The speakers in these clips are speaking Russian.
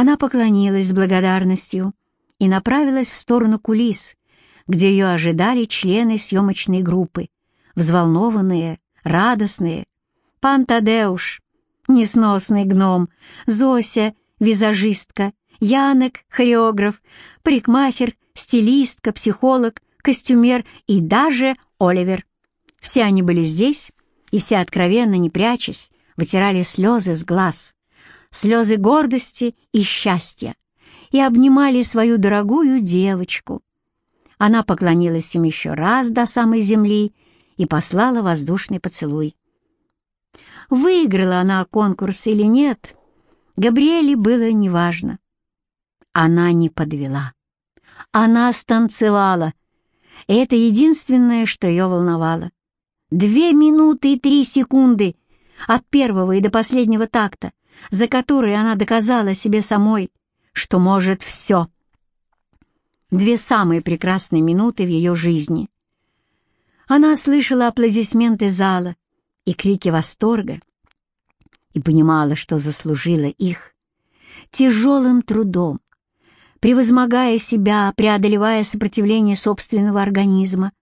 Она поклонилась с благодарностью и направилась в сторону кулис, где ее ожидали члены съемочной группы, взволнованные, радостные. Пан Тадеуш, несносный гном, Зося, визажистка, Янек, хореограф, парикмахер, стилистка, психолог, костюмер и даже Оливер. Все они были здесь, и все откровенно, не прячась, вытирали слезы с глаз, слезы гордости и счастья, и обнимали свою дорогую девочку. Она поклонилась им еще раз до самой земли и послала воздушный поцелуй. Выиграла она конкурс или нет, Габриэле было неважно. Она не подвела. Она станцевала. И это единственное, что ее волновало. Две минуты и три секунды от первого и до последнего такта, за которые она доказала себе самой, что может все. Две самые прекрасные минуты в ее жизни. Она слышала аплодисменты зала и крики восторга и понимала, что заслужила их тяжелым трудом, превозмогая себя, преодолевая сопротивление собственного организма,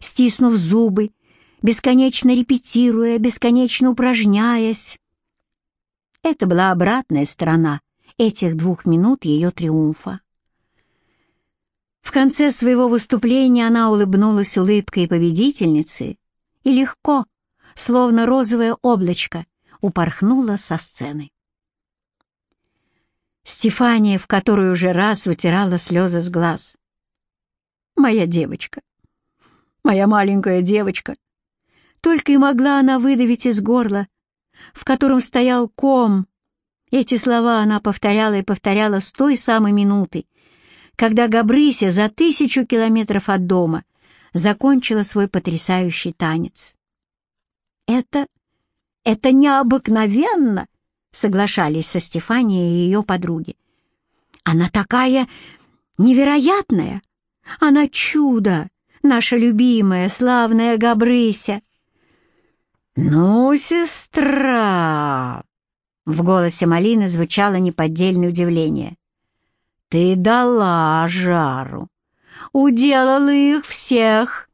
стиснув зубы бесконечно репетируя, бесконечно упражняясь. Это была обратная сторона этих двух минут ее триумфа. В конце своего выступления она улыбнулась улыбкой победительницы и легко, словно розовое облачко, упорхнула со сцены. Стефания, в которую уже раз вытирала слезы с глаз. «Моя девочка, моя маленькая девочка», только и могла она выдавить из горла, в котором стоял ком. Эти слова она повторяла и повторяла с той самой минуты, когда Габрыся за тысячу километров от дома закончила свой потрясающий танец. «Это... это необыкновенно!» — соглашались со Стефанией и ее подруги. «Она такая невероятная! Она чудо! Наша любимая, славная Габрыся!» «Ну, сестра!» В голосе Малины звучало неподдельное удивление. «Ты дала жару, уделала их всех,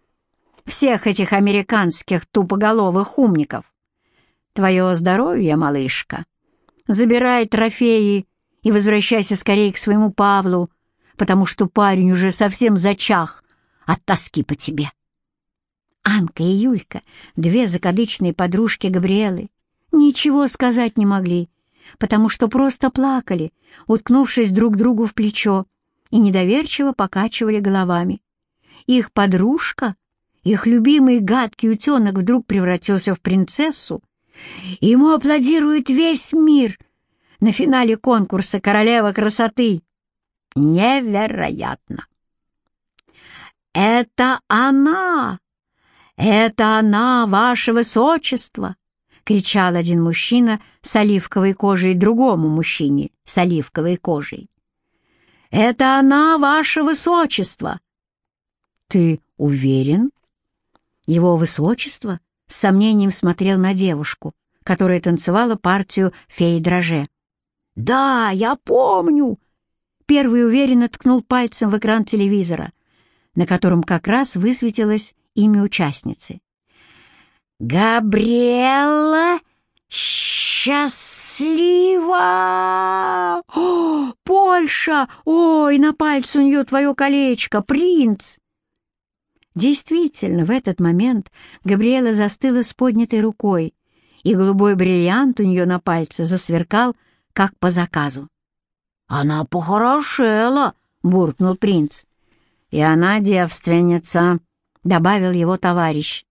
всех этих американских тупоголовых умников. Твое здоровье, малышка. Забирай трофеи и возвращайся скорее к своему Павлу, потому что парень уже совсем зачах от тоски по тебе». Анка и Юлька, две закадычные подружки Габриэлы, ничего сказать не могли, потому что просто плакали, уткнувшись друг другу в плечо, и недоверчиво покачивали головами. Их подружка, их любимый гадкий утенок вдруг превратился в принцессу. Ему аплодирует весь мир на финале конкурса «Королева красоты». Невероятно! «Это она!» «Это она, ваше высочество!» — кричал один мужчина с оливковой кожей другому мужчине с оливковой кожей. «Это она, ваше высочество!» «Ты уверен?» Его высочество с сомнением смотрел на девушку, которая танцевала партию феи дроже. «Да, я помню!» Первый уверенно ткнул пальцем в экран телевизора, на котором как раз высветилась имя участницы. «Габриэлла счастлива! О, Польша! Ой, на пальце у нее твое колечко, принц!» Действительно, в этот момент Габриэла застыла с поднятой рукой, и голубой бриллиант у нее на пальце засверкал, как по заказу. «Она похорошела!» — буркнул принц. «И она девственница!» — добавил его товарищ.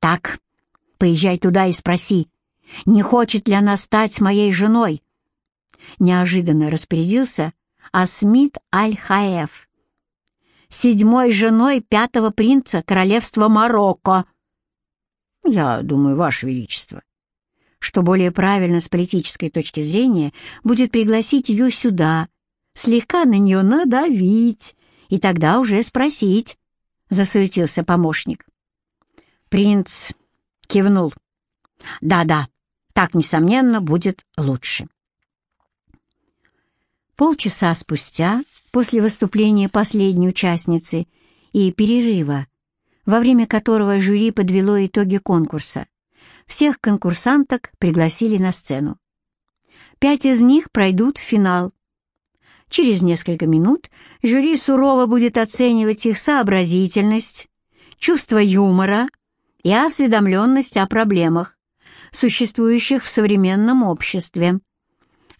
«Так, поезжай туда и спроси, не хочет ли она стать моей женой?» Неожиданно распорядился Асмит Аль-Хаэф, седьмой женой пятого принца королевства Марокко. «Я думаю, Ваше Величество, что более правильно с политической точки зрения будет пригласить ее сюда, слегка на нее надавить, и тогда уже спросить, — засуетился помощник. Принц кивнул. «Да-да, так, несомненно, будет лучше». Полчаса спустя, после выступления последней участницы и перерыва, во время которого жюри подвело итоги конкурса, всех конкурсанток пригласили на сцену. Пять из них пройдут в финал. Через несколько минут жюри сурово будет оценивать их сообразительность, чувство юмора и осведомленность о проблемах, существующих в современном обществе.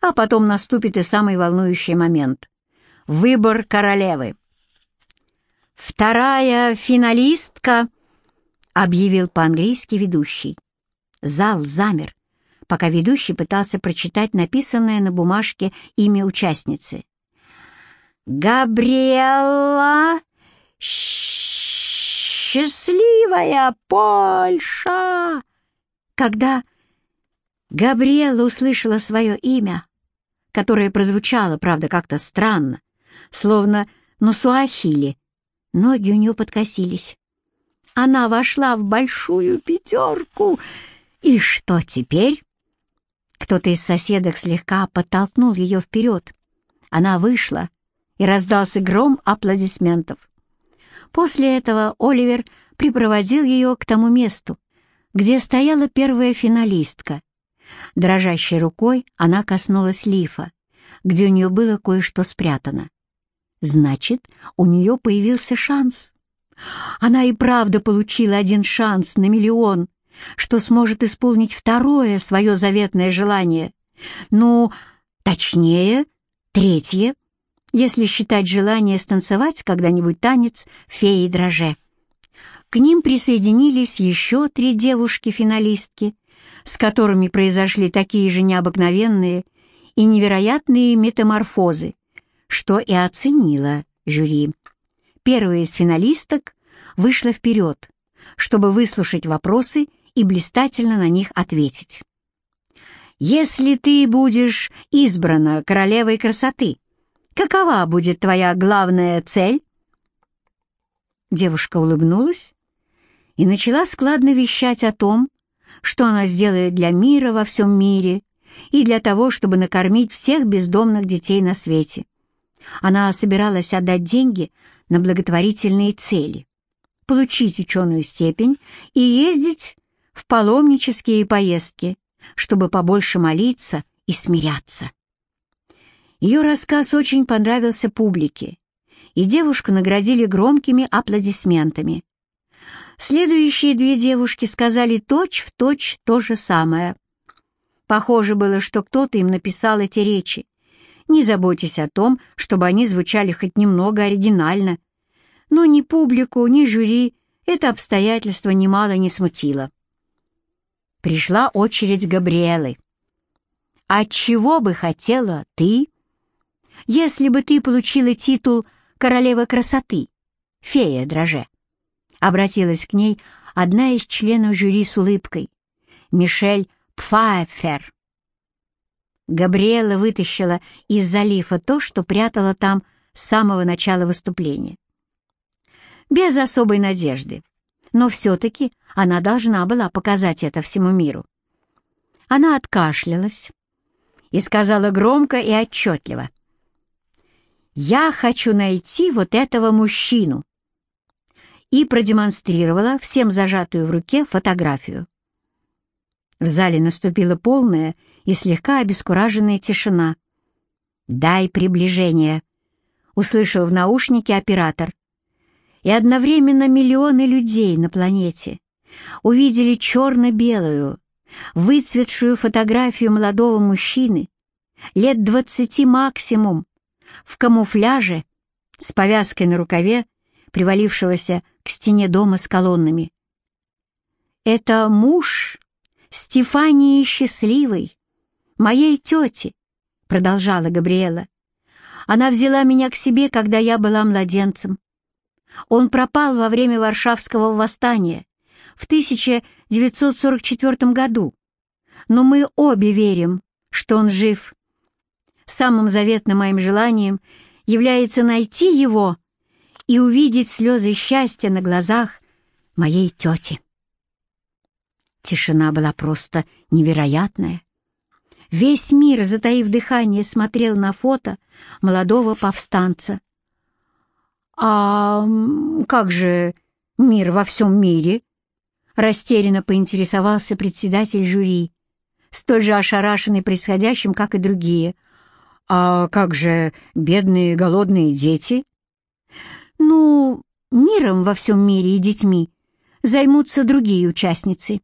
А потом наступит и самый волнующий момент — выбор королевы. «Вторая финалистка», — объявил по-английски ведущий. Зал замер, пока ведущий пытался прочитать написанное на бумажке имя участницы. «Габриэла Счастливая Польша!» Когда Габриэла услышала свое имя, которое прозвучало, правда, как-то странно, словно на суахили, ноги у нее подкосились. Она вошла в большую пятерку. И что теперь? Кто-то из соседок слегка подтолкнул ее вперед. Она вышла, и раздался гром аплодисментов. После этого Оливер припроводил ее к тому месту, где стояла первая финалистка. Дрожащей рукой она коснулась лифа, где у нее было кое-что спрятано. Значит, у нее появился шанс. Она и правда получила один шанс на миллион, что сможет исполнить второе свое заветное желание. Ну, точнее, третье — если считать желание станцевать когда-нибудь танец феи дроже. К ним присоединились еще три девушки-финалистки, с которыми произошли такие же необыкновенные и невероятные метаморфозы, что и оценила жюри. Первая из финалисток вышла вперед, чтобы выслушать вопросы и блистательно на них ответить. «Если ты будешь избрана королевой красоты», Какова будет твоя главная цель?» Девушка улыбнулась и начала складно вещать о том, что она сделает для мира во всем мире и для того, чтобы накормить всех бездомных детей на свете. Она собиралась отдать деньги на благотворительные цели, получить ученую степень и ездить в паломнические поездки, чтобы побольше молиться и смиряться. Ее рассказ очень понравился публике, и девушку наградили громкими аплодисментами. Следующие две девушки сказали точь-в-точь точь то же самое. Похоже было, что кто-то им написал эти речи. Не заботьтесь о том, чтобы они звучали хоть немного оригинально. Но ни публику, ни жюри это обстоятельство немало не смутило. Пришла очередь Габриэлы. «А чего бы хотела ты?» Если бы ты получила титул королевы красоты, фея дроже?» Обратилась к ней одна из членов жюри с улыбкой, Мишель Пфайфер. Габриэла вытащила из залифа то, что прятала там с самого начала выступления. Без особой надежды, но все-таки она должна была показать это всему миру. Она откашлялась и сказала громко и отчетливо. «Я хочу найти вот этого мужчину!» и продемонстрировала всем зажатую в руке фотографию. В зале наступила полная и слегка обескураженная тишина. «Дай приближение!» — услышал в наушнике оператор. И одновременно миллионы людей на планете увидели черно-белую, выцветшую фотографию молодого мужчины, лет двадцати максимум, в камуфляже, с повязкой на рукаве, привалившегося к стене дома с колоннами. «Это муж Стефании Счастливой, моей тети», — продолжала Габриэла. «Она взяла меня к себе, когда я была младенцем. Он пропал во время Варшавского восстания в 1944 году, но мы обе верим, что он жив самым заветным моим желанием является найти его и увидеть слезы счастья на глазах моей тети. Тишина была просто невероятная. Весь мир, затаив дыхание, смотрел на фото молодого повстанца. «А как же мир во всем мире?» Растерянно поинтересовался председатель жюри, столь же ошарашенный происходящим, как и другие. «А как же бедные голодные дети?» «Ну, миром во всем мире и детьми займутся другие участницы,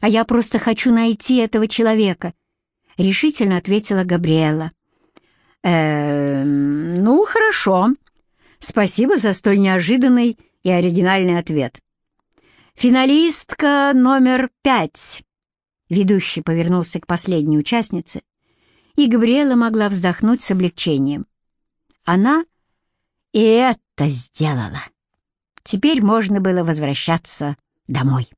а я просто хочу найти этого человека», — решительно ответила Габриэла. «Э, ну, хорошо. Спасибо за столь неожиданный и оригинальный ответ. Финалистка номер пять». Ведущий повернулся к последней участнице, и Габриэла могла вздохнуть с облегчением. Она и это сделала. Теперь можно было возвращаться домой.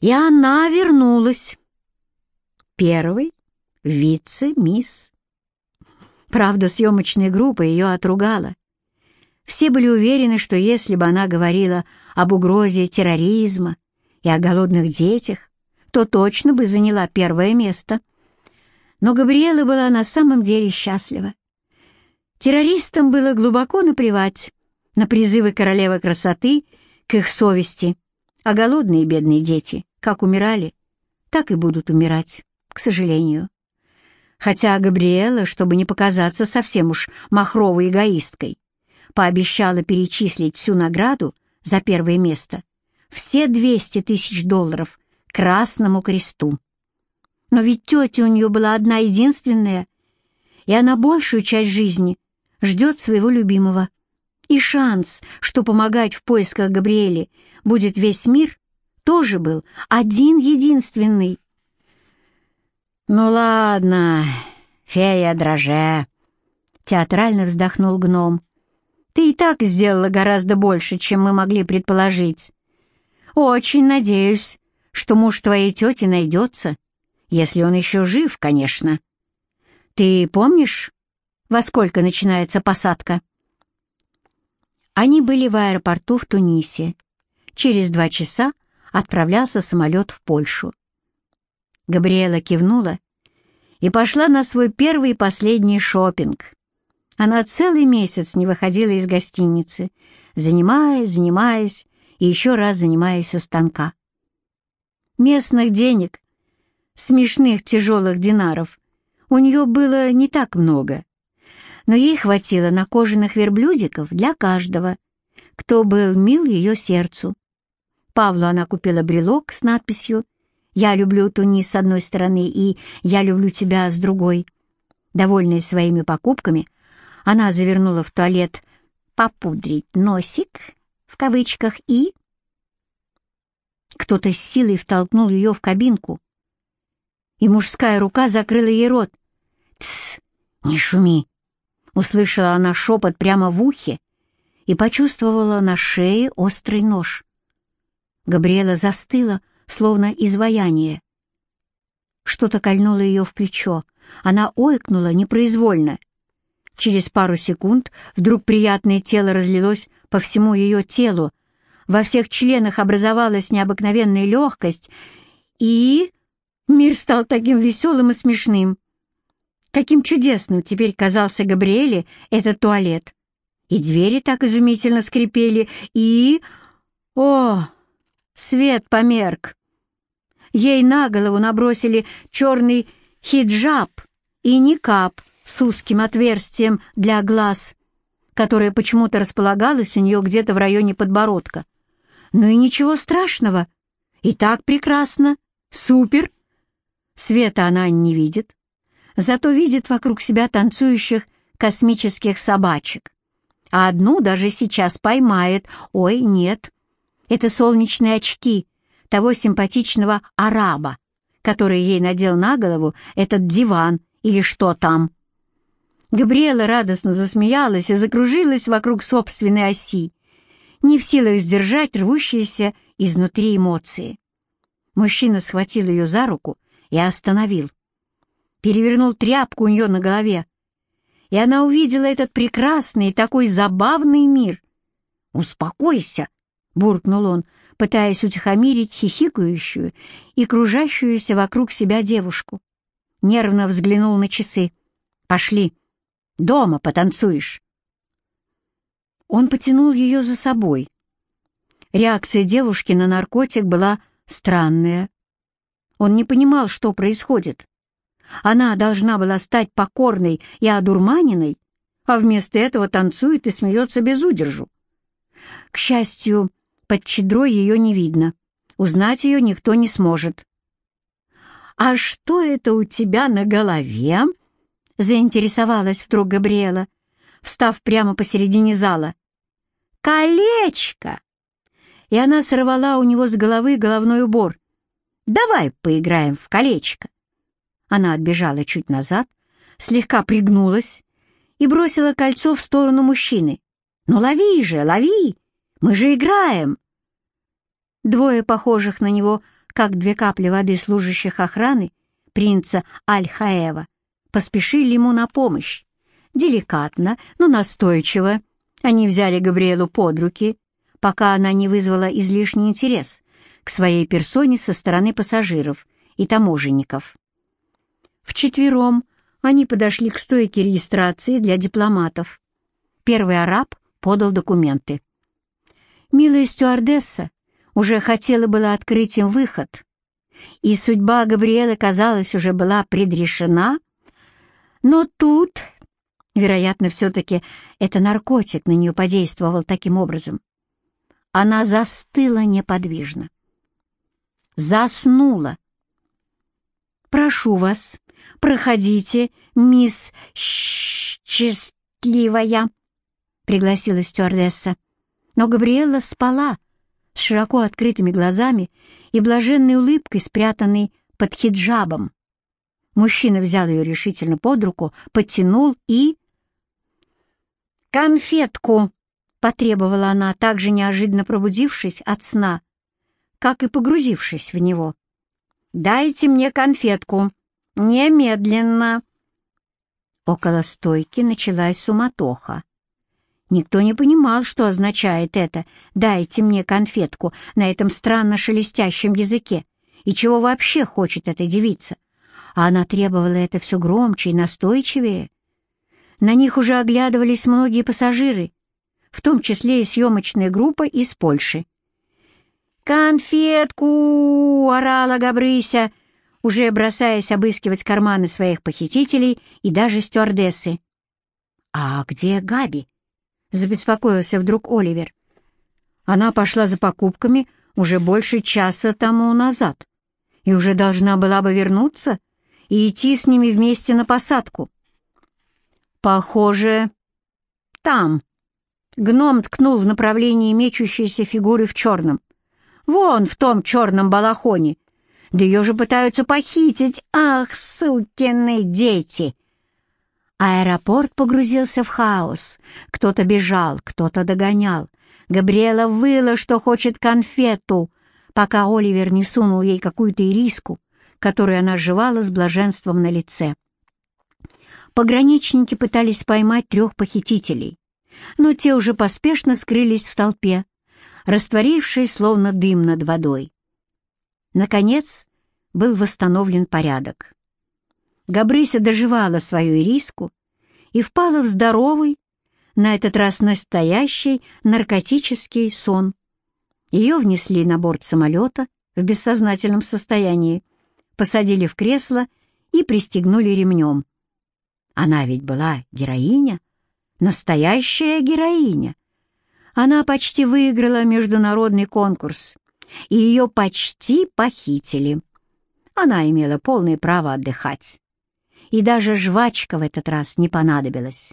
И она вернулась. Первый вице-мисс. Правда, съемочная группа ее отругала. Все были уверены, что если бы она говорила об угрозе терроризма и о голодных детях, то точно бы заняла первое место. Но Габриэла была на самом деле счастлива. Террористам было глубоко наплевать на призывы королевы красоты к их совести, а голодные бедные дети, как умирали, так и будут умирать, к сожалению. Хотя Габриэла, чтобы не показаться совсем уж махровой эгоисткой, пообещала перечислить всю награду за первое место, все 200 тысяч долларов Красному Кресту. Но ведь тетя у нее была одна единственная, и она большую часть жизни ждет своего любимого. И шанс, что помогать в поисках Габриэли будет весь мир, тоже был один-единственный. «Ну ладно, фея дроже», — театрально вздохнул гном. «Ты и так сделала гораздо больше, чем мы могли предположить. Очень надеюсь, что муж твоей тети найдется, если он еще жив, конечно. Ты помнишь, во сколько начинается посадка?» Они были в аэропорту в Тунисе. Через два часа отправлялся самолет в Польшу. Габриэла кивнула и пошла на свой первый и последний шопинг. Она целый месяц не выходила из гостиницы, занимаясь, занимаясь и еще раз занимаясь у станка. Местных денег, смешных тяжелых динаров, у нее было не так много, но ей хватило на кожаных верблюдиков для каждого, кто был мил ее сердцу. Павлу она купила брелок с надписью «Я люблю Тунис» с одной стороны и «Я люблю тебя» с другой. Довольная своими покупками, она завернула в туалет «попудрить носик» в кавычках и... Кто-то с силой втолкнул ее в кабинку, и мужская рука закрыла ей рот. «Тсс, не шуми!» Услышала она шепот прямо в ухе и почувствовала на шее острый нож. Габриэла застыла, словно изваяние. Что-то кольнуло ее в плечо. Она ойкнула непроизвольно. Через пару секунд вдруг приятное тело разлилось по всему ее телу. Во всех членах образовалась необыкновенная легкость, и мир стал таким веселым и смешным. Каким чудесным теперь казался Габриэле этот туалет. И двери так изумительно скрипели, и... О, свет померк. Ей на голову набросили черный хиджаб и никап с узким отверстием для глаз, которое почему-то располагалось у нее где-то в районе подбородка. Ну и ничего страшного. И так прекрасно. Супер. Света она не видит, зато видит вокруг себя танцующих космических собачек. А одну даже сейчас поймает. Ой, нет, это солнечные очки того симпатичного араба, который ей надел на голову этот диван или что там. Габриэла радостно засмеялась и закружилась вокруг собственной оси, не в силах сдержать рвущиеся изнутри эмоции. Мужчина схватил ее за руку и остановил перевернул тряпку у нее на голове, и она увидела этот прекрасный такой забавный мир. «Успокойся!» — буркнул он, пытаясь утихомирить хихикающую и кружащуюся вокруг себя девушку. нервно взглянул на часы. «Пошли, дома потанцуешь». Он потянул ее за собой. Реакция девушки на наркотик была странная. Он не понимал, что происходит. Она должна была стать покорной и одурманенной, а вместо этого танцует и смеется без удержу. К счастью, под чадрой ее не видно. Узнать ее никто не сможет. «А что это у тебя на голове?» — заинтересовалась вдруг Габриэла, встав прямо посередине зала. «Колечко!» И она сорвала у него с головы головной убор. «Давай поиграем в колечко!» Она отбежала чуть назад, слегка пригнулась и бросила кольцо в сторону мужчины. «Ну лови же, лови! Мы же играем!» Двое похожих на него, как две капли воды служащих охраны, принца Аль-Хаева, поспешили ему на помощь. Деликатно, но настойчиво. Они взяли Габриэлу под руки, пока она не вызвала излишний интерес к своей персоне со стороны пассажиров и таможенников. Вчетвером они подошли к стойке регистрации для дипломатов. Первый араб подал документы. Милая стюардесса уже хотела было открыть им выход, и судьба Габриэлы, казалось, уже была предрешена, но тут, вероятно, все-таки это наркотик на нее подействовал таким образом, она застыла неподвижно. Заснула. «Прошу вас, проходите, мисс Счастливая», — пригласила стюардесса. Но Габриэла спала с широко открытыми глазами и блаженной улыбкой, спрятанной под хиджабом. Мужчина взял ее решительно под руку, подтянул и... «Конфетку!» — потребовала она, также неожиданно пробудившись от сна, как и погрузившись в него. «Дайте мне конфетку! Немедленно!» Около стойки началась суматоха. Никто не понимал, что означает это «дайте мне конфетку» на этом странно шелестящем языке и чего вообще хочет эта девица. А она требовала это все громче и настойчивее. На них уже оглядывались многие пассажиры, в том числе и съемочная группа из Польши. «Конфетку!» — орала Габрыся, уже бросаясь обыскивать карманы своих похитителей и даже стюардессы. «А где Габи?» — забеспокоился вдруг Оливер. Она пошла за покупками уже больше часа тому назад и уже должна была бы вернуться и идти с ними вместе на посадку. «Похоже, там». Гном ткнул в направлении мечущейся фигуры в черном. Вон в том черном балахоне. Да ее же пытаются похитить. Ах, сукины дети!» Аэропорт погрузился в хаос. Кто-то бежал, кто-то догонял. Габриэла выла, что хочет конфету, пока Оливер не сунул ей какую-то ириску, которую она жевала с блаженством на лице. Пограничники пытались поймать трех похитителей, но те уже поспешно скрылись в толпе, растворивший словно дым над водой. Наконец был восстановлен порядок. Габрыся доживала свою ириску и впала в здоровый, на этот раз настоящий наркотический сон. Ее внесли на борт самолета в бессознательном состоянии, посадили в кресло и пристегнули ремнем. Она ведь была героиня, настоящая героиня. Она почти выиграла международный конкурс, и ее почти похитили. Она имела полное право отдыхать. И даже жвачка в этот раз не понадобилась.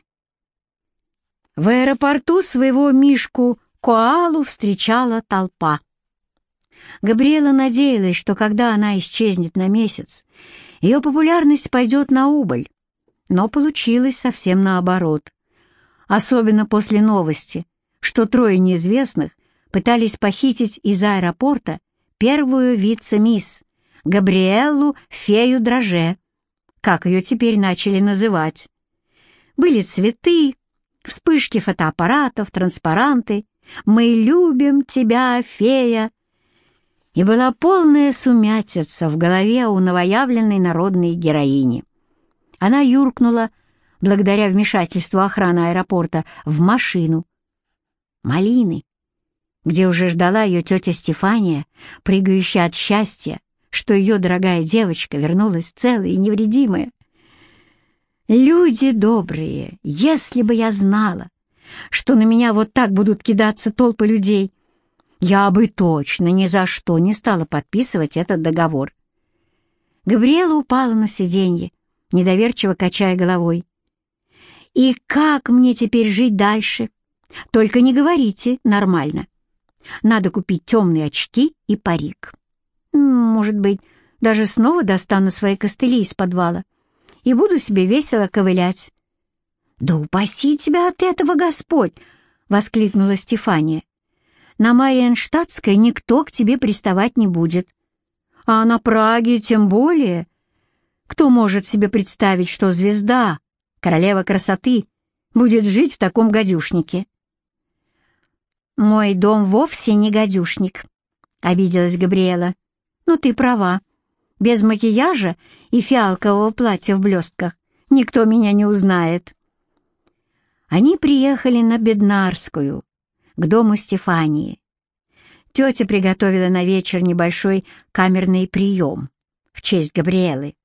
В аэропорту своего Мишку Коалу встречала толпа. Габриэла надеялась, что когда она исчезнет на месяц, ее популярность пойдет на убыль, но получилось совсем наоборот. Особенно после новости, что трое неизвестных пытались похитить из аэропорта первую вице-мисс, Габриэллу Фею Дроже, как ее теперь начали называть. Были цветы, вспышки фотоаппаратов, транспаранты «Мы любим тебя, фея!» И была полная сумятица в голове у новоявленной народной героини. Она юркнула, благодаря вмешательству охраны аэропорта, в машину. Малины, где уже ждала ее тетя Стефания, прыгающая от счастья, что ее дорогая девочка вернулась целая и невредимая. «Люди добрые, если бы я знала, что на меня вот так будут кидаться толпы людей, я бы точно ни за что не стала подписывать этот договор». Габриэла упала на сиденье, недоверчиво качая головой. «И как мне теперь жить дальше? Только не говорите нормально. Надо купить темные очки и парик. Может быть, даже снова достану свои костыли из подвала и буду себе весело ковылять. «Да упаси тебя от этого, Господь!» — воскликнула Стефания. «На Мариенштадтской никто к тебе приставать не будет. А на Праге тем более. Кто может себе представить, что звезда, королева красоты, будет жить в таком гадюшнике?» «Мой дом вовсе не гадюшник», — обиделась Габриэла. «Ну, ты права. Без макияжа и фиалкового платья в блестках никто меня не узнает». Они приехали на Беднарскую, к дому Стефании. Тетя приготовила на вечер небольшой камерный прием в честь Габриэлы.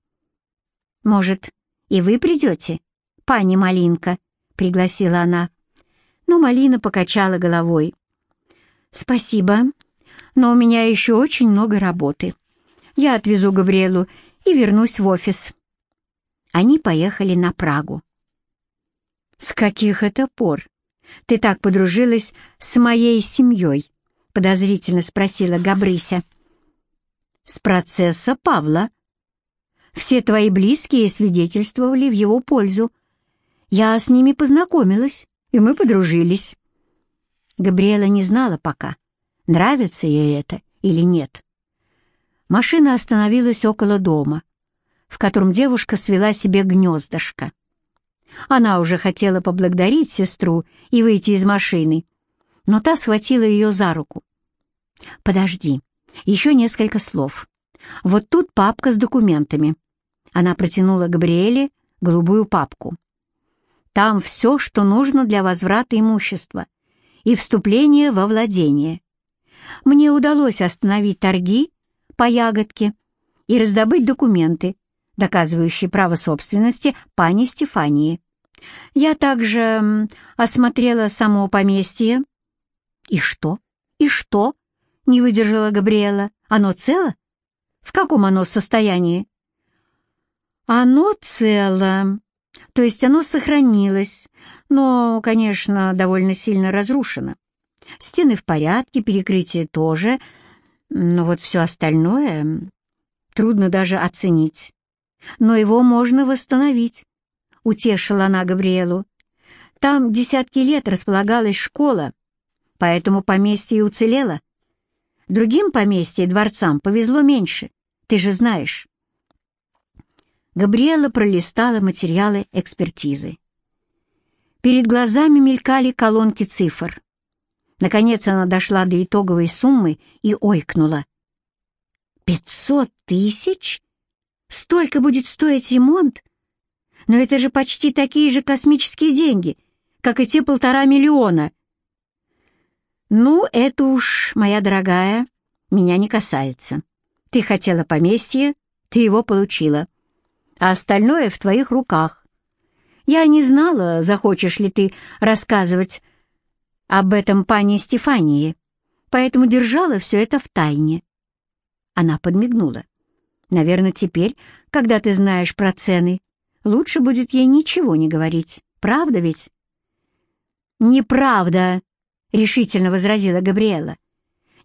«Может, и вы придете, пани Малинка?» — пригласила она. Но Малина покачала головой. «Спасибо, но у меня еще очень много работы. Я отвезу Габриэлу и вернусь в офис». Они поехали на Прагу. «С каких это пор ты так подружилась с моей семьей?» — подозрительно спросила Габрыся. «С процесса Павла. Все твои близкие свидетельствовали в его пользу. Я с ними познакомилась, и мы подружились». Габриэла не знала пока, нравится ей это или нет. Машина остановилась около дома, в котором девушка свела себе гнездышко. Она уже хотела поблагодарить сестру и выйти из машины, но та схватила ее за руку. «Подожди, еще несколько слов. Вот тут папка с документами». Она протянула Габриэле голубую папку. «Там все, что нужно для возврата имущества и вступления во владение. Мне удалось остановить торги по ягодке и раздобыть документы, доказывающие право собственности пани Стефании. Я также осмотрела само поместье. И что? И что? Не выдержала Габриэла. Оно цело? В каком оно состоянии? Оно цело. То есть оно сохранилось, но, конечно, довольно сильно разрушено. Стены в порядке, перекрытие тоже, но вот все остальное трудно даже оценить. Но его можно восстановить утешила она Габриэлу. «Там десятки лет располагалась школа, поэтому поместье и уцелело. Другим поместье и дворцам повезло меньше, ты же знаешь». Габриэла пролистала материалы экспертизы. Перед глазами мелькали колонки цифр. Наконец она дошла до итоговой суммы и ойкнула. «Пятьсот тысяч? Столько будет стоить ремонт? Но это же почти такие же космические деньги, как и те полтора миллиона. Ну, это уж, моя дорогая, меня не касается. Ты хотела поместье, ты его получила. А остальное в твоих руках. Я не знала, захочешь ли ты рассказывать об этом пане Стефании, поэтому держала все это в тайне. Она подмигнула. Наверное, теперь, когда ты знаешь про цены, Лучше будет ей ничего не говорить. Правда ведь? «Неправда», — решительно возразила Габриэла.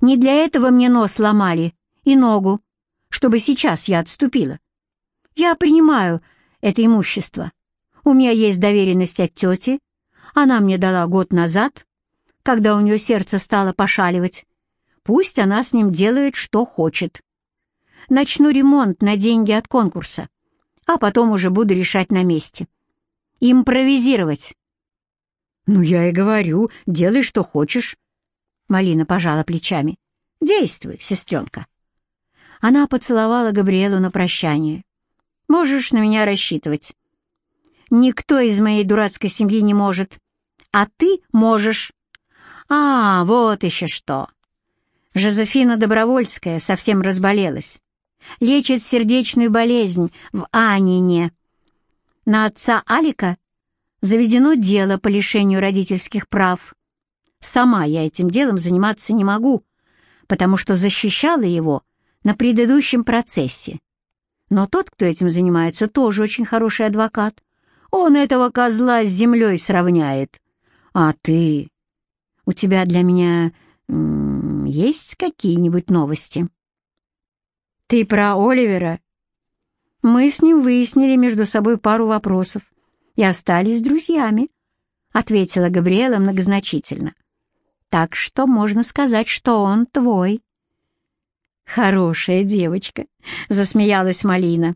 «Не для этого мне нос сломали и ногу, чтобы сейчас я отступила. Я принимаю это имущество. У меня есть доверенность от тети. Она мне дала год назад, когда у нее сердце стало пошаливать. Пусть она с ним делает, что хочет. Начну ремонт на деньги от конкурса а потом уже буду решать на месте. Импровизировать. «Ну, я и говорю, делай, что хочешь». Малина пожала плечами. «Действуй, сестренка». Она поцеловала Габриэлу на прощание. «Можешь на меня рассчитывать. Никто из моей дурацкой семьи не может, а ты можешь. А, вот еще что. Жозефина Добровольская совсем разболелась. Лечит сердечную болезнь в Анине. На отца Алика заведено дело по лишению родительских прав. Сама я этим делом заниматься не могу, потому что защищала его на предыдущем процессе. Но тот, кто этим занимается, тоже очень хороший адвокат. Он этого козла с землей сравняет. А ты... У тебя для меня есть какие-нибудь новости? Ты про Оливера? Мы с ним выяснили между собой пару вопросов и остались друзьями, ответила Габриэла многозначительно. Так что можно сказать, что он твой. «Хорошая девочка», — засмеялась Малина.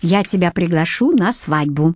«Я тебя приглашу на свадьбу».